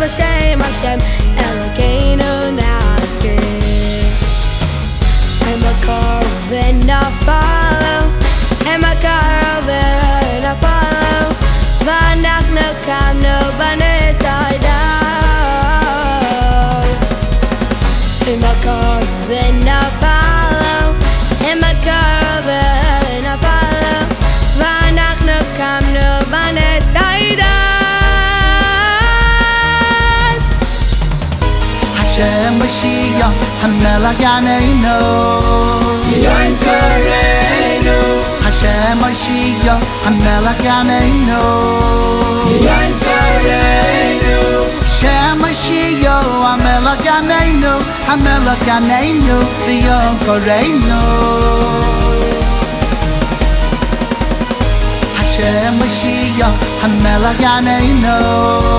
never shame again Alligator now is good I'm a caravan I follow I'm a caravan follow Và nắp nước cam nở và nơi sỏi đau I'm a Mashiach Hamela Yaneinu Yain Kareinu Hashem Mashiach Hamela Yaneinu Yain Kareinu Hashem Mashiach Hamela Yaneinu המלך עננו ויום קוראנו השם משיח המלך עננו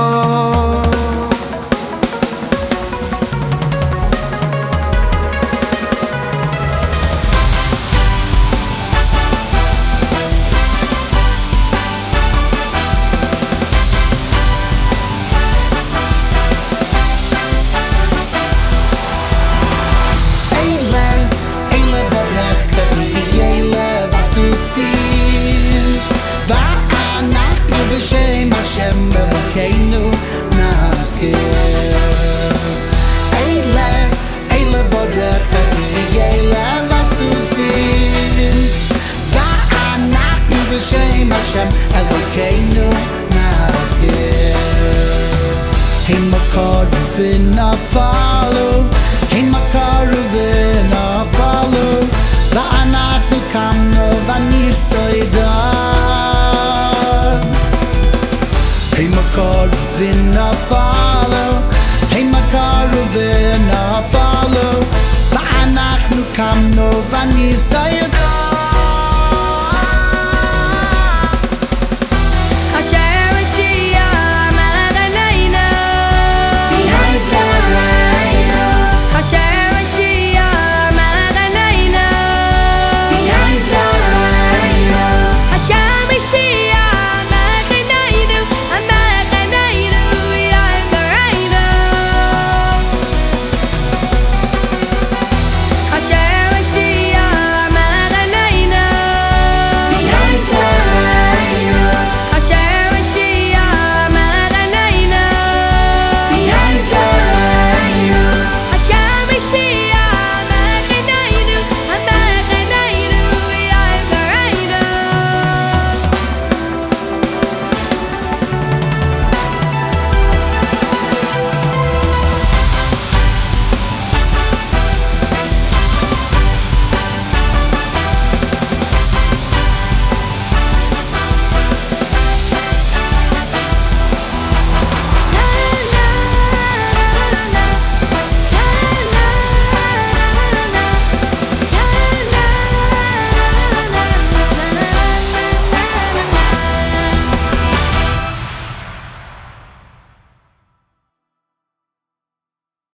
kejnu naskir Eiler, eiler zin. Eiler vasuzin Va'anachnu b'shem Hashem Elokeinu naskir v'vin afalu Hein makar v'vin afalu Va'anachnu kamnu v'nisoidan